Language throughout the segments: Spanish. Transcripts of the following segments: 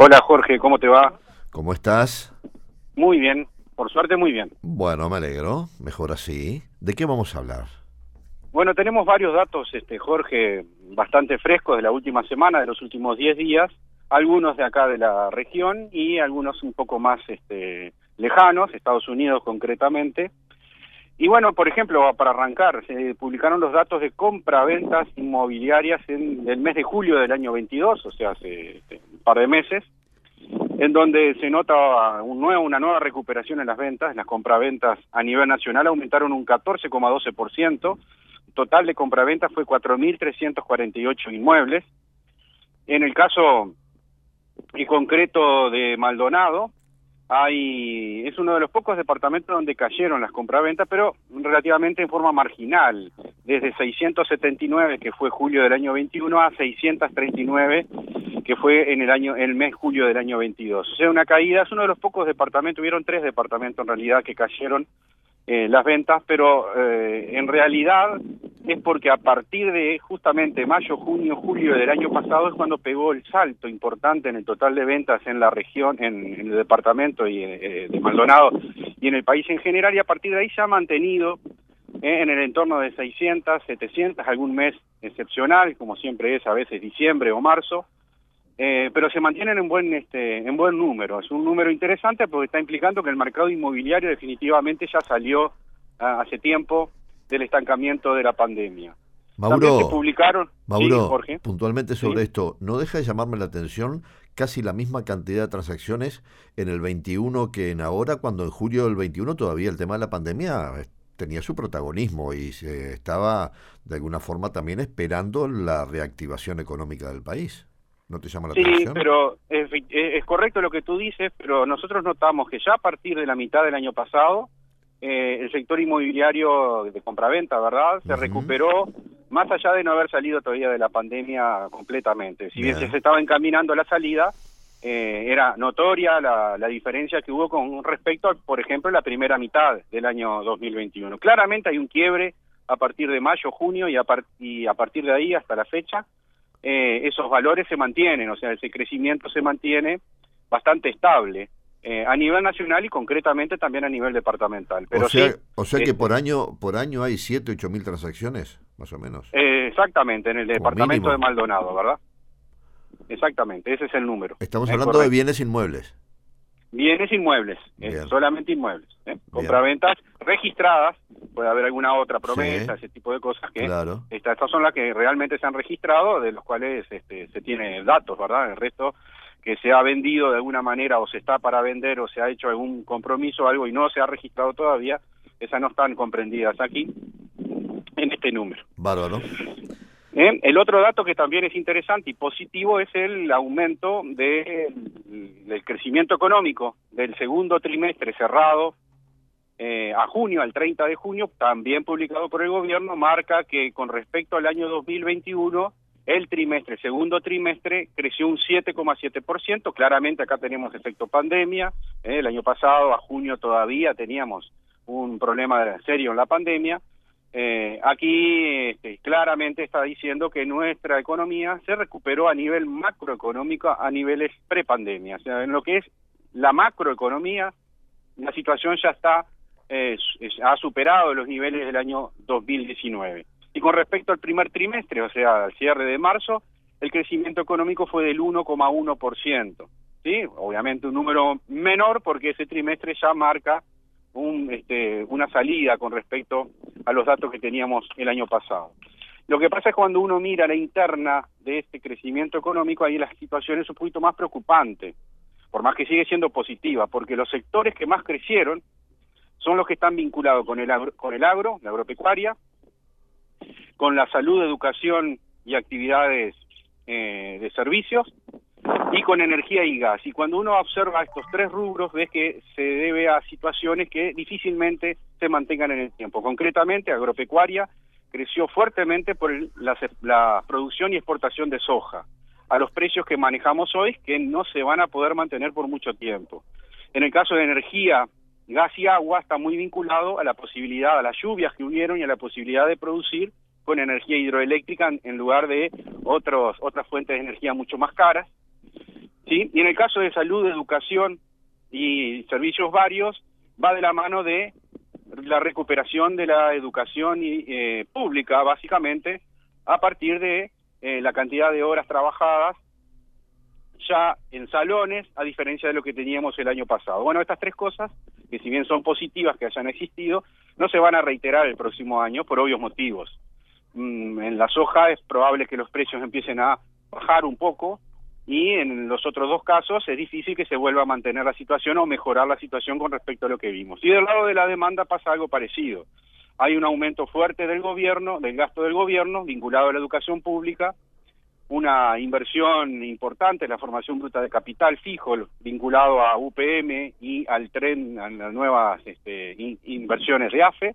Hola Jorge, ¿cómo te va? ¿Cómo estás? Muy bien, por suerte muy bien. Bueno, me alegro, mejor así. ¿De qué vamos a hablar? Bueno, tenemos varios datos, este Jorge, bastante frescos de la última semana, de los últimos 10 días, algunos de acá de la región y algunos un poco más este, lejanos, Estados Unidos concretamente. Y bueno, por ejemplo, para arrancar, se publicaron los datos de compra-ventas inmobiliarias en el mes de julio del año 22, o sea, hace este, par de meses, en donde se nota una nueva recuperación en las ventas. Las compraventas a nivel nacional aumentaron un 14,12%. Total de compraventas fue 4.348 inmuebles. En el caso y concreto de Maldonado, hay es uno de los pocos departamentos donde cayeron las compraventas, pero relativamente en forma marginal, desde 679 que fue julio del año 21 a 639 que fue en el año el mes julio del año 22. O sea, una caída, es uno de los pocos departamentos, hubieron tres departamentos en realidad que cayeron eh, las ventas, pero eh, en realidad es porque a partir de justamente mayo, junio, julio del año pasado es cuando pegó el salto importante en el total de ventas en la región, en, el departamento y eh, de Maldonado y en el país en general y a partir de ahí se ha mantenido eh, en el entorno de 600, 700, algún mes excepcional, como siempre es a veces diciembre o marzo, eh, pero se mantienen en buen este en buen número. Es un número interesante porque está implicando que el mercado inmobiliario definitivamente ya salió ah, hace tiempo del estancamiento de la pandemia. Mauro, se publicaron, Mauro puntualmente sobre esto, ¿no deja de llamarme la atención casi la misma cantidad de transacciones en el 21 que en ahora, cuando en julio del 21 todavía el tema de la pandemia eh, tenía su protagonismo y se estaba de alguna forma también esperando la reactivación económica del país? ¿No te llama la atención? Sí, pero es, es correcto lo que tú dices, pero nosotros notamos que ya a partir de la mitad del año pasado, eh, el sector inmobiliario de compraventa, ¿verdad? Se recuperó más allá de no haber salido todavía de la pandemia completamente. Si bien se estaba encaminando la salida, eh, era notoria la, la, diferencia que hubo con respecto a, por ejemplo, la primera mitad del año 2021. Claramente hay un quiebre a partir de mayo, junio y a, y a partir de ahí hasta la fecha. Eh, esos valores se mantienen, o sea, ese crecimiento se mantiene bastante estable. Eh, a nivel nacional y concretamente también a nivel departamental. Pero o sea, sí, o sea que este por año por año hay 7, 8 mil transacciones, más o menos. Eh, exactamente, en el departamento mínimo. de Maldonado, ¿verdad? Exactamente, ese es el número. Estamos Es hablando de bienes inmuebles. Bienes inmuebles, eh, solamente inmuebles. ¿eh? Compraventas registradas, puede haber alguna otra promesa, Sí. ese tipo de cosas que Claro. esta- estas son las que realmente se han registrado, de los cuales este, se tiene datos, ¿verdad? El resto que se ha vendido de alguna manera o se está para vender o se ha hecho algún compromiso o algo y no se ha registrado todavía, esas no están comprendidas aquí en este número. Bárbaro. ¿Eh? El otro dato que también es interesante y positivo es el aumento de- del crecimiento económico del segundo trimestre cerrado eh, a junio, al 30 de junio, también publicado por el gobierno, marca que con respecto al año 2021, el trimestre, segundo trimestre, creció un 7,7%. Claramente acá tenemos efecto pandemia. ¿eh? El año pasado, a junio, todavía teníamos un problema serio en la pandemia. Eh, aquí este, claramente está diciendo que nuestra economía se recuperó a nivel macroeconómico a niveles prepandemia. O sea, en lo que es la macroeconomía, la situación ya está, eh, ha superado los niveles del año 2019. Y con respecto al primer trimestre, o sea, al cierre de marzo, el crecimiento económico fue del 1,1%. ¿sí? Obviamente un número menor porque ese trimestre ya marca un, este, una salida con respecto a los datos que teníamos el año pasado. Lo que pasa es cuando uno mira la interna de este crecimiento económico, ahí la situación es un poquito más preocupante, por más que sigue siendo positiva, porque los sectores que más crecieron son los que están vinculados con el agro, con el agro la agropecuaria, con la salud, educación y actividades eh, de servicios, y con energía y gas. Y cuando uno observa estos tres rubros, ves que se debe a situaciones que difícilmente se mantengan en el tiempo. Concretamente, agropecuaria creció fuertemente por la, producción y exportación de soja, a los precios que manejamos hoy, que no se van a poder mantener por mucho tiempo. En el caso de energía, gas y agua, está muy vinculado a la posibilidad, a las lluvias que hubieron y a la posibilidad de producir con energía hidroeléctrica en lugar de otros, otras fuentes de energía mucho más caras. ¿Sí? Y en el caso de salud, educación y servicios varios, va de la mano de la recuperación de la educación eh, pública, básicamente, a partir de eh, la cantidad de horas trabajadas ya en salones, a diferencia de lo que teníamos el año pasado. Bueno, estas tres cosas, que si bien son positivas que hayan existido, no se van a reiterar el próximo año por obvios motivos. Mm, en la soja es probable que los precios empiecen a bajar un poco, y en los otros dos casos es difícil que se vuelva a mantener la situación o mejorar la situación con respecto a lo que vimos. Y del lado de la demanda pasa algo parecido. Hay un aumento fuerte del gobierno, del gasto del gobierno vinculado a la educación pública, una inversión importante en la formación bruta de capital fijo vinculado a UPM y al tren, a las nuevas este, inversiones de AFE.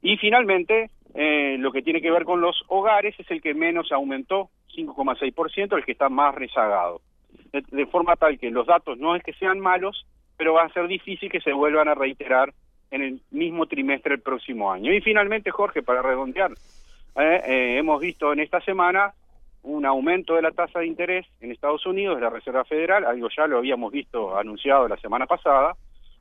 Y finalmente, eh, lo que tiene que ver con los hogares es el que menos aumentó 5,6%, el que está más rezagado. De, forma tal que los datos no es que sean malos, pero va a ser difícil que se vuelvan a reiterar en el mismo trimestre del próximo año. Y finalmente, Jorge, para redondear, eh, eh, hemos visto en esta semana un aumento de la tasa de interés en Estados Unidos de la Reserva Federal, algo ya lo habíamos visto anunciado la semana pasada,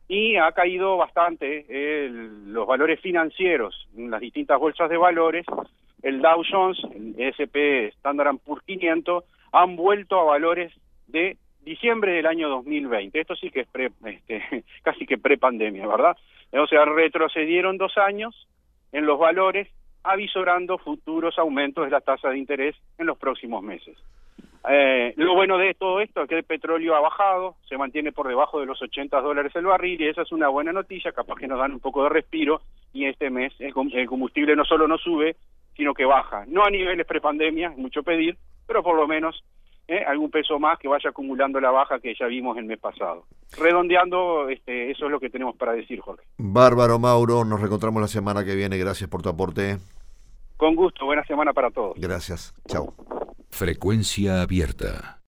y ha caído bastante los valores financieros las distintas bolsas de valores el Dow Jones, el S&P Standard Poor's 500 han vuelto a valores de diciembre del año 2020. Esto sí que es este, casi que pre-pandemia, ¿verdad? O sea, retrocedieron dos años en los valores, avisorando futuros aumentos de la tasa de interés en los próximos meses. Eh, lo bueno de todo esto es que el petróleo ha bajado, se mantiene por debajo de los 80 dólares el barril y esa es una buena noticia, capaz que nos dan un poco de respiro y este mes el combustible no solo no sube, sino que baja. No a niveles prepandemia, mucho pedir, pero por lo menos ¿eh? algún peso más que vaya acumulando la baja que ya vimos el mes pasado. Redondeando, este, eso es lo que tenemos para decir, Jorge. Bárbaro, Mauro, nos reencontramos la semana que viene. Gracias por tu aporte. Con gusto, buena semana para todos. Gracias, chao. Frecuencia abierta.